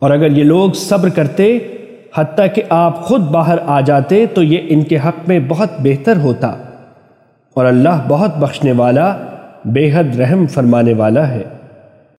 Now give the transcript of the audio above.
اور اگر یہ لوگ صبر کرتے، حتیٰ کہ آپ خود باہر آ جاتے، تو یہ ان کے حق میں بہت بہتر ہوتا۔ اور اللہ بہت بخشنے والا، بے حد رحم فرمانے والا ہے۔